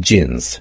jeans